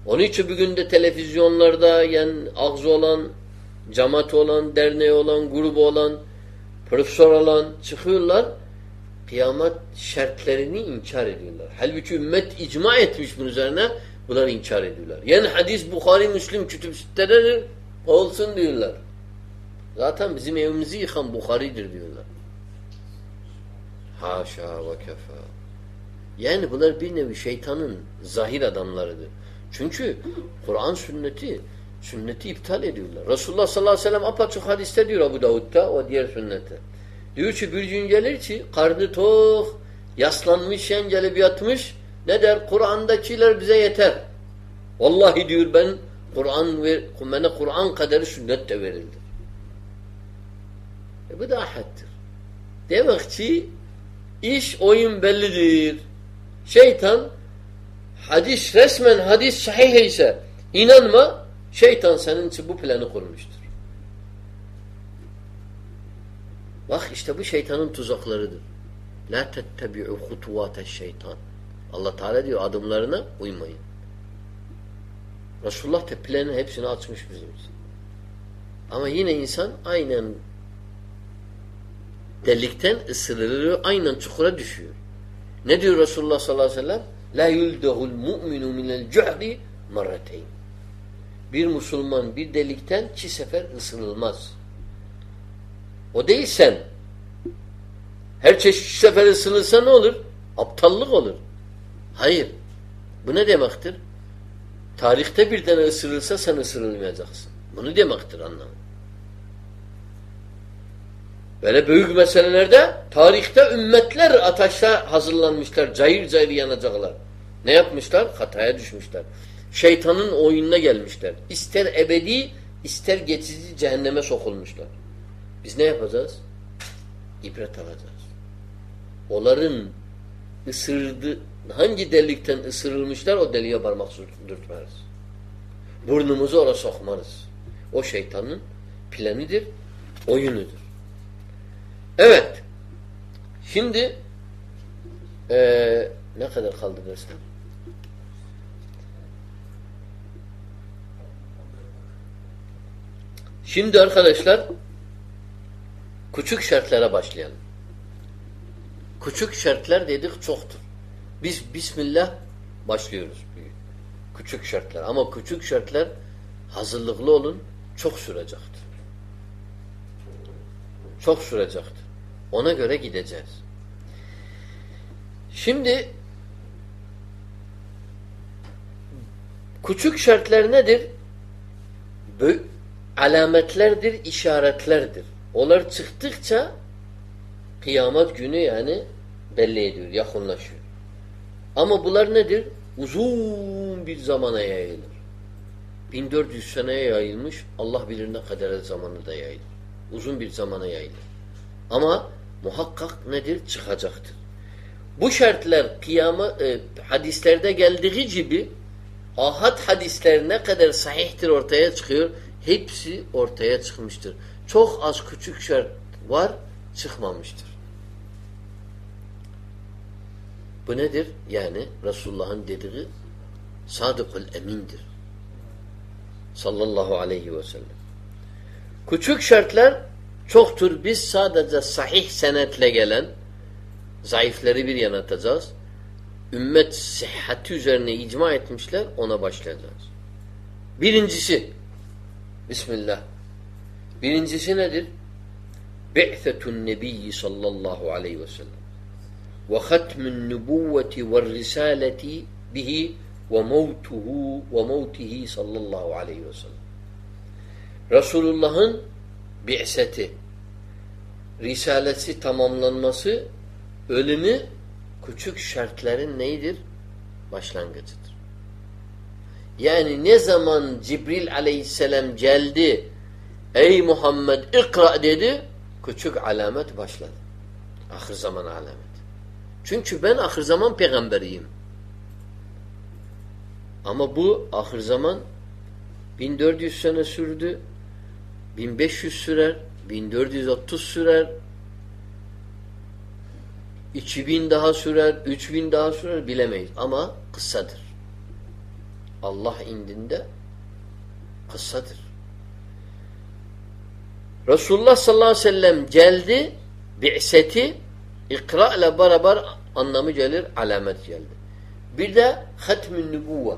Onun için bugün de televizyonlarda yani ağzı olan, cemaat olan, derneği olan, grubu olan, profesör olan çıkıyorlar. Kıyamet şartlarını inkar ediyorlar. Halbuki ümmet icma etmiş bunun üzerine. Bunlar inkar ediyorlar. Yani hadis Bukhari, Müslim kütüb sitededir. Olsun diyorlar. Zaten bizim evimizi yıkan Bukhari'dir diyorlar. Haşa ve kefa. Yani bunlar bir nevi şeytanın zahir adamlarıdır. Çünkü Kur'an sünneti sünneti iptal ediyorlar. Resulullah sallallahu aleyhi ve sellem apaçık hadiste diyor Abu Davud'da o diğer sünnette. Diyor ki bir gün gelir ki karnı tok, yaslanmış, yan gelip yatmış. Ne der? Kur'an'dakiler bize yeter. Vallahi diyor ben Kur'an bana Kur'an kadarı sünnet de verildi. Bu da ahaddir. Demek ki iş oyun bellidir. Şeytan hadis resmen hadis sahih ise inanma şeytan senin için bu planı kurmuştur. Bak işte bu şeytanın tuzaklarıdır. La tettebi'u hutuvate şeytan. Allah Teala diyor adımlarına uymayın. Resulullah da planın hepsini açmış bizim için. Ama yine insan aynen delikten ısırılıyor, aynen çukura düşüyor. Ne diyor Resulullah sallallahu aleyhi ve sellem? La yuldehul mu'minu minel cuhri marrateyn. Bir Müslüman bir delikten çi sefer ısırılmaz. O değil sen. Her çeşit sefer ısırılsa ne olur? Aptallık olur. Hayır. Bu ne demektir? Tarihte bir tane ısırılsa sen ısırılmayacaksın. Bunu demektir anlamı. Böyle büyük meselelerde tarihte ümmetler ateşe hazırlanmışlar. Cayır cayır yanacaklar. Ne yapmışlar? Hataya düşmüşler. Şeytanın oyununa gelmişler. İster ebedi, ister geçici cehenneme sokulmuşlar. Biz ne yapacağız? İbret alacağız. Onların ısırdı, hangi delikten ısırılmışlar o deliğe parmak dürtmeriz. Burnumuzu oraya sokmarız. O şeytanın planidir, oyunudur. Evet. Şimdi ee, ne kadar kaldı dersten? Şimdi arkadaşlar küçük şartlara başlayalım. Küçük şartlar dedik çoktur. Biz Bismillah başlıyoruz. Küçük şartlar. Ama küçük şartlar hazırlıklı olun çok sürecektir. Çok sürecektir. Ona göre gideceğiz. Şimdi küçük şartlar nedir? Alametlerdir, işaretlerdir. Onlar çıktıkça kıyamet günü yani belli ediyor, yakınlaşıyor. Ama bunlar nedir? Uzun bir zamana yayılır. 1400 seneye yayılmış, Allah bilir ne kadar zamanı da yayılır. Uzun bir zamana yayılır. Ama muhakkak nedir? Çıkacaktır. Bu şartlar kıyama, e, hadislerde geldiği gibi ahad hadisler ne kadar sahihtir ortaya çıkıyor. Hepsi ortaya çıkmıştır. Çok az küçük şart var, çıkmamıştır. Bu nedir? Yani Resulullah'ın dediği sadıkul emindir. Sallallahu aleyhi ve sellem. Küçük şartlar çoktur. Biz sadece sahih senetle gelen zayıfları bir yana. Ümmet sıhhati üzerine icma etmişler. Ona başlayacağız. Birincisi Bismillah. Birincisi nedir? Bi'thetun nebiyyi sallallahu aleyhi ve sellem. Ve hatmun nübüvveti ve risaleti bihi ve mevtuhu ve mevtihi sallallahu aleyhi ve sellem. Resulullah'ın bi'seti, risalesi tamamlanması, ölümü küçük şartların neydir? Başlangıcıdır. Yani ne zaman Cibril aleyhisselam geldi, ey Muhammed ikra dedi, küçük alamet başladı. Ahir zaman alamet. Çünkü ben ahir zaman peygamberiyim. Ama bu ahir zaman 1400 sene sürdü, 1500 sürer, 1430 sürer, 2000 daha sürer, 3000 daha sürer bilemeyiz. Ama kıssadır. Allah indinde kıssadır. Resulullah sallallahu aleyhi ve sellem geldi, bi'seti ikra ile beraber anlamı gelir, alamet geldi. Bir de hatmün nübuvve.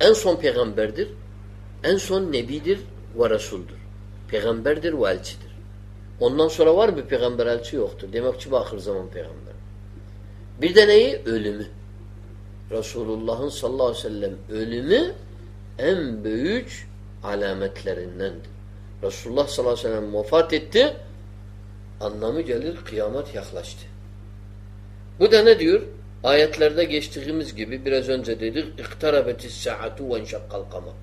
En son peygamberdir. En son nebidir ve resuldur. Peygamberdir ve elçidir. Ondan sonra var mı peygamber elçi yoktur. Demek ki bakır zaman peygamber. Bir de neyi? Ölümü. Resulullah'ın sallallahu aleyhi ve sellem ölümü en büyük alametlerindendir. Resulullah sallallahu aleyhi ve sellem vefat etti. Anlamı gelir kıyamet yaklaştı. Bu da ne diyor? Ayetlerde geçtiğimiz gibi biraz önce dedik saatu ve enşakkal kamar.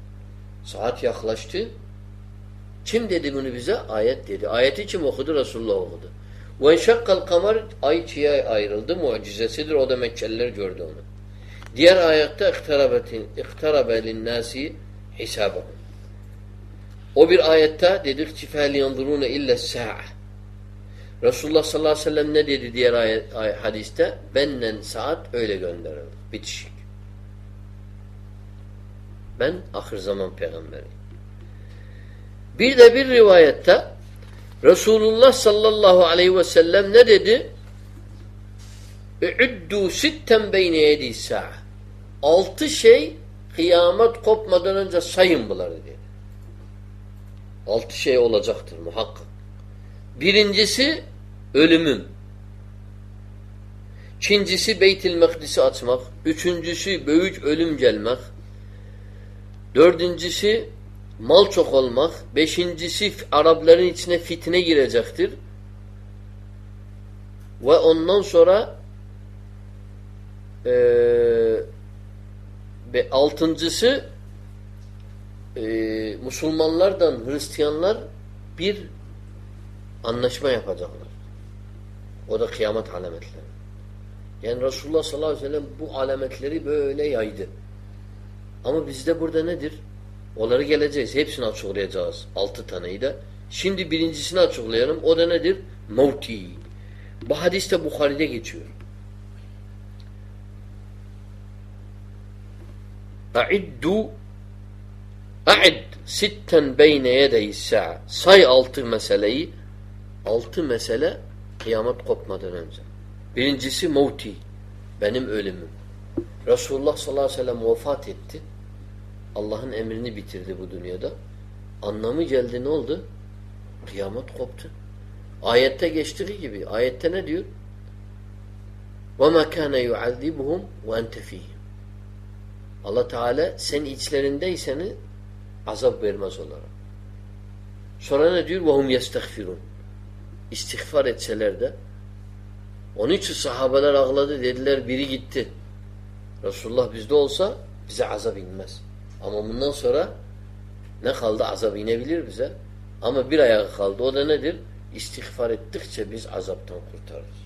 Saat yaklaştı. Kim dedi bunu bize? Ayet dedi. Ayeti kim okudu? Resulullah okudu. Enşakkal kamar ay ikiye ayrıldı. Mucizesidir. O da Mekkeliler gördü onu. Diğer ayette iktarabelin nasi hesabahum. O bir ayette dedik ki yanzurune illa sa'a. Resulullah sallallahu aleyhi ve sellem ne dedi diğer ayet, ayet hadiste? Benden saat öyle gönderildi. Bitişik. Ben ahir zaman peygamberiyim. Bir de bir rivayette Resulullah sallallahu aleyhi ve sellem ne dedi? Üddü sitten beyne yedi sa'a. Altı şey kıyamet kopmadan önce sayın bunları dedi. Altı şey olacaktır muhakkak. Birincisi ölümüm. İkincisi Beytil Mekdis'i açmak. Üçüncüsü böyük ölüm gelmek. Dördüncüsü mal çok olmak. Beşincisi Arapların içine fitne girecektir. Ve ondan sonra e, altıncısı e, Müslümanlardan Hristiyanlar bir anlaşma yapacaklar. O da kıyamet alametleri. Yani Resulullah sallallahu aleyhi ve sellem bu alametleri böyle yaydı. Ama bizde burada nedir? Onları geleceğiz. Hepsini açıklayacağız. Altı taneyi de. Şimdi birincisini açıklayalım. O da nedir? Mevti. Bu hadis de Bukhari'de geçiyor. A'iddu A'id sitten beyne yedeyi sa'a. Say altı meseleyi. Altı mesele kıyamet kopmadan önce. Birincisi mevti. Benim ölümüm. Resulullah sallallahu aleyhi ve sellem vefat etti. Allah'ın emrini bitirdi bu dünyada. Anlamı geldi ne oldu? Kıyamet koptu. Ayette geçtiği gibi. Ayette ne diyor? وَمَا كَانَ يُعَذِّبُهُمْ وَاَنْتَ ف۪يهِمْ Allah Teala sen içlerindeyseni azap vermez onlara. Sonra ne diyor? وَهُمْ يَسْتَغْفِرُونَ İstiğfar etseler de onun için sahabeler ağladı. Dediler biri gitti. Resulullah bizde olsa bize azap inmez. Ama bundan sonra ne kaldı? Azap inebilir bize. Ama bir ayağı kaldı. O da nedir? İstiğfar ettikçe biz azaptan kurtarırız.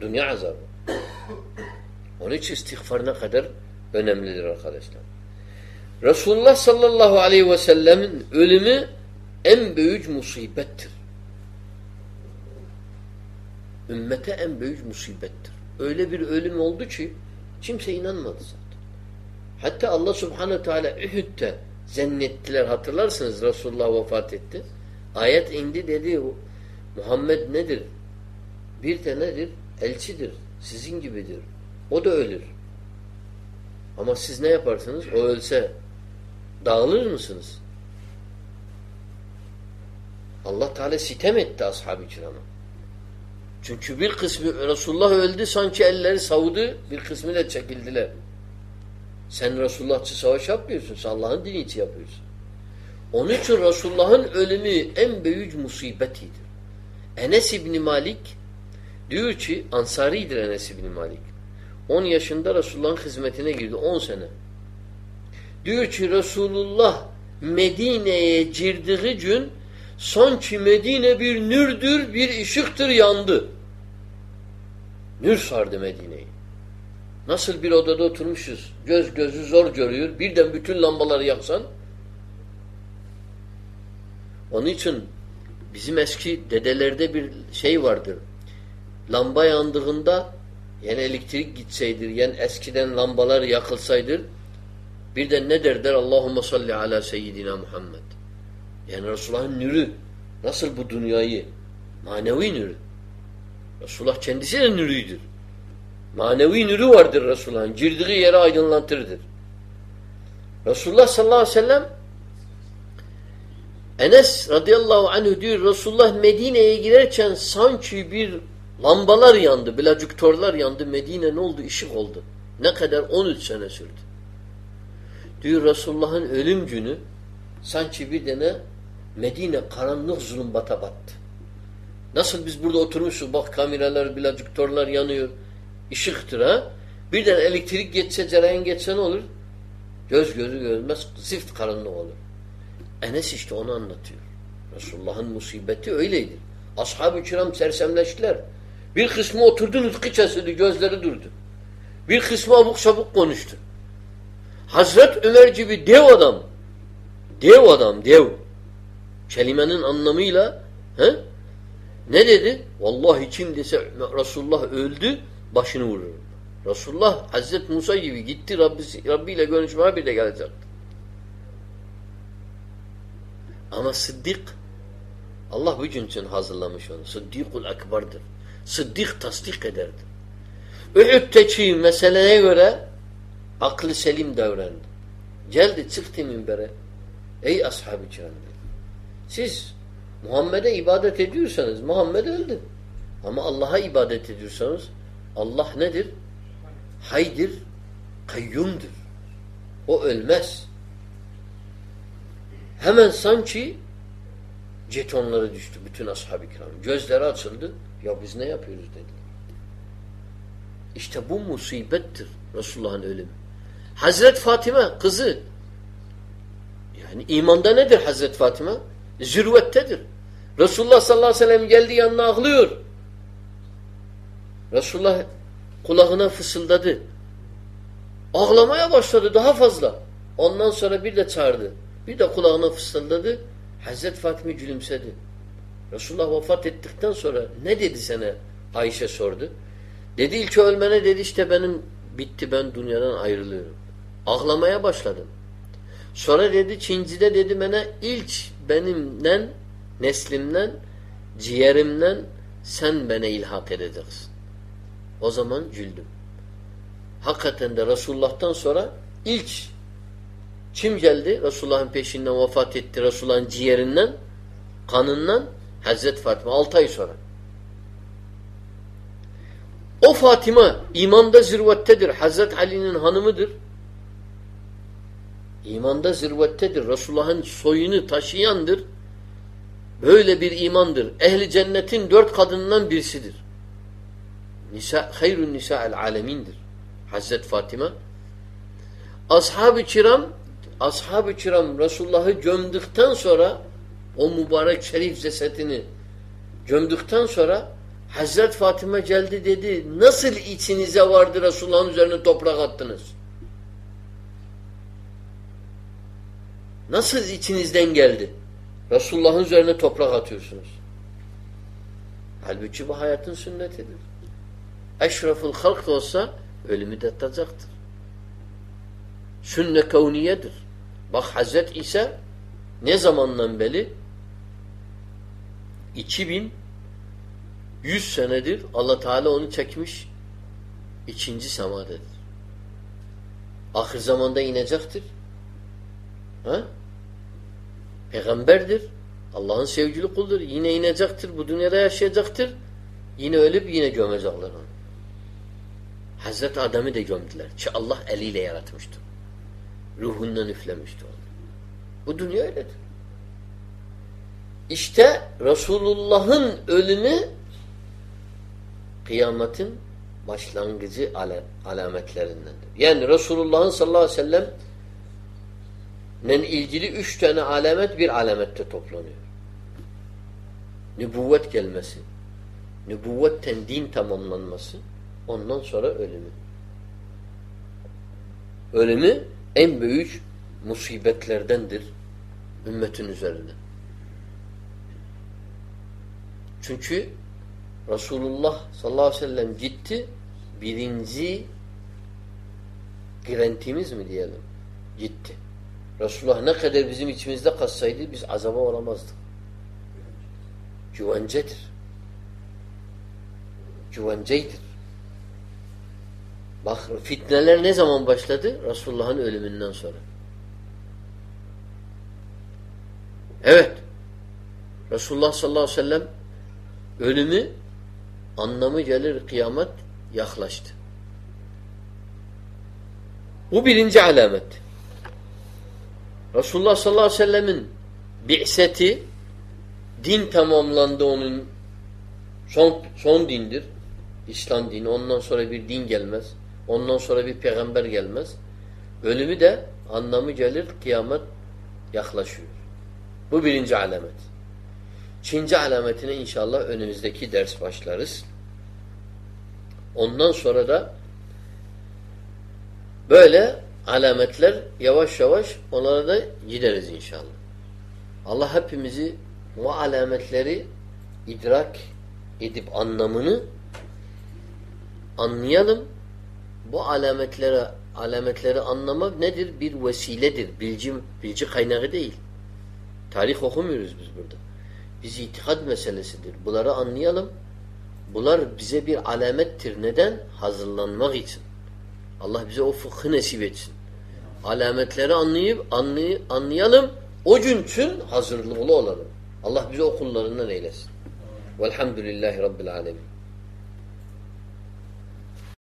Dünya azabı. Onun için istiğfar ne kadar önemlidir arkadaşlar. Resulullah sallallahu aleyhi ve sellemin ölümü en büyük musibettir. Ümmete en büyük musibettir. Öyle bir ölüm oldu ki kimse inanmadı zaten. Hatta Allah subhanehu teala Ühüd'de zannettiler hatırlarsınız Resulullah vefat etti. Ayet indi dedi Muhammed nedir? Bir de nedir? Elçidir. Sizin gibidir. O da ölür. Ama siz ne yaparsınız? O ölse dağılır mısınız? Allah Teala sitem etti ashab-ı kirama. Çünkü bir kısmı Resulullah öldü sanki elleri savdu bir kısmı da çekildiler. Sen Resulullahçı savaş yapmıyorsun. Allah'ın dini için yapıyorsun. Onun için Resulullah'ın ölümü en büyük musibetidir. Enes İbni Malik diyor ki Ansari'dir Enes İbni Malik. 10 yaşında Resulullah'ın hizmetine girdi. 10 sene. Diyor ki Resulullah Medine'ye girdiği gün sanki Medine bir nürdür, bir ışıktır yandı. Nür sardı Medine'yi. Nasıl bir odada oturmuşuz, göz gözü zor görüyor, birden bütün lambaları yaksan. Onun için bizim eski dedelerde bir şey vardır. Lamba yandığında yani elektrik gitseydir, yani eskiden lambalar yakılsaydır, birden ne derler? Allahumme salli ala seyyidina Muhammed. Yani Resulullah'ın nürü. Nasıl bu dünyayı? Manevi nürü. Resulullah kendisi de nürüydür. Manevi nürü vardır Resulullah'ın. Girdiği yeri aydınlatırdır. Resulullah sallallahu aleyhi ve sellem Enes radıyallahu anh diyor Resulullah Medine'ye girerken sanki bir lambalar yandı, bilacıktörler yandı. Medine ne oldu? Işık oldu. Ne kadar? 13 sene sürdü. Diyor Resulullah'ın ölüm günü sanki bir tane Medine karanlık zulumbata battı. Nasıl biz burada oturmuşuz bak kameralar, bilacıktörler yanıyor. Işıktır ha. Birden elektrik geçse, cereyan geçse ne olur? Göz gözü görmez, zift karanlık olur. Enes işte onu anlatıyor. Resulullah'ın musibeti öyleydi. Ashab-ı kiram sersemleştiler. Bir kısmı oturdu, nutku kesildi, gözleri durdu. Bir kısmı abuk sabuk konuştu. Hazret Ömer gibi dev adam, dev adam, dev. Kelimenin anlamıyla he? ne dedi? Vallahi kim dese Resulullah öldü, başını vurur. Resulullah Hazreti Musa gibi gitti Rabbi, Rabbi ile görüşmeye bir de gelecekti. Ama Sıddık Allah bugün için hazırlamış onu. Sıddikul Ekber'dir. Sıddık tasdik ederdi. Uhud'daki meseleye göre aklı selim davrandı. Geldi çıktı minbere. Ey ashab-ı Siz Muhammed'e ibadet ediyorsanız Muhammed öldü. Ama Allah'a ibadet ediyorsanız Allah nedir? Haydir, kayyumdur. O ölmez. Hemen sanki jetonları düştü bütün ashab-ı kiram. Gözleri açıldı. Ya biz ne yapıyoruz dedi. İşte bu musibettir Resulullah'ın ölümü. Hazret Fatime kızı yani imanda nedir Hazret Fatime? Zürvettedir. Resulullah sallallahu aleyhi ve sellem geldi yanına ağlıyor. Resulullah kulağına fısıldadı. Ağlamaya başladı daha fazla. Ondan sonra bir de çağırdı. Bir de kulağına fısıldadı. Hazret Fatime gülümsedi. Resulullah vefat ettikten sonra ne dedi sana? Ayşe sordu. Dedi ilk ölmene dedi işte benim bitti ben dünyadan ayrılıyorum. Ağlamaya başladım. Sonra dedi Çinci'de dedi bana ilk benimden neslimden ciğerimden sen bana ilhak edeceksin. O zaman güldüm. Hakikaten de Resulullah'tan sonra ilk kim geldi? Resulullah'ın peşinden vefat etti. Resulullah'ın ciğerinden, kanından Hazreti Fatıma. Altı ay sonra. O Fatıma imanda zirvettedir. Hazreti Ali'nin hanımıdır. İmanda zirvettedir. Resulullah'ın soyunu taşıyandır. Böyle bir imandır. Ehli cennetin dört kadından birisidir. Nisa, hayrun nisa'el alemindir. Hazreti Fatıma. Ashab-ı kiram ashab-ı kiram Resulullah'ı gömdükten sonra o mübarek şerif cesetini gömdükten sonra Hazret Fatıma geldi dedi nasıl içinize vardı Resulullah'ın üzerine toprak attınız? Nasıl içinizden geldi? Resulullah'ın üzerine toprak atıyorsunuz. Halbuki bu hayatın sünnetidir. Eşraful halk da olsa ölümü de tatacaktır. Sünne kavniyedir. Bak Hazret İsa ne zamandan beri 2100 senedir Allah Teala onu çekmiş ikinci semadedir. Ahir zamanda inecektir. Ha? Peygamberdir. Allah'ın sevgili kuldur. Yine inecektir. Bu dünyada yaşayacaktır. Yine ölüp yine gömecekler onu. Hazreti Adem'i de gömdüler. Ki Allah eliyle yaratmıştı. Ruhundan üflemişti onu. Bu dünya öyledir. İşte Resulullah'ın ölümü kıyametin başlangıcı alametlerindendir. Yani Resulullah'ın sallallahu aleyhi ve sellem ilgili üç tane alamet bir alamette toplanıyor. Nübüvvet gelmesi, nübüvvetten din tamamlanması, ondan sonra ölümü. Ölümü en büyük musibetlerdendir ümmetin üzerinde. Çünkü Resulullah sallallahu aleyhi ve sellem gitti birinci girentimiz mi diyelim gitti. Resulullah ne kadar bizim içimizde katsaydı biz azaba olamazdık. Güvencedir. Güvenceydir. Bak fitneler ne zaman başladı? Resulullah'ın ölümünden sonra. Evet. Resulullah sallallahu aleyhi ve sellem ölümü anlamı gelir kıyamet yaklaştı. Bu birinci alamet. Resulullah sallallahu aleyhi ve sellemin bi'seti din tamamlandı onun son, son dindir. İslam dini. Ondan sonra bir din gelmez. Ondan sonra bir peygamber gelmez. Ölümü de anlamı gelir kıyamet yaklaşıyor. Bu birinci alamet. Çinci alametine inşallah önümüzdeki ders başlarız. Ondan sonra da böyle alametler yavaş yavaş onlara da gideriz inşallah. Allah hepimizi bu alametleri idrak edip anlamını anlayalım. Bu alametleri alametleri anlamak nedir? Bir vesiledir. Bilgi, bilgi kaynağı değil. Tarih okumuyoruz biz burada. Biz itikad meselesidir. Bunları anlayalım. Bunlar bize bir alamettir. Neden? Hazırlanmak için. Allah bize o fıkhı nasip etsin. Alametleri anlayıp anlay anlayalım. O gün için hazırlıklı olalım. Allah bize o kullarından eylesin. Velhamdülillahi Rabbil alemin.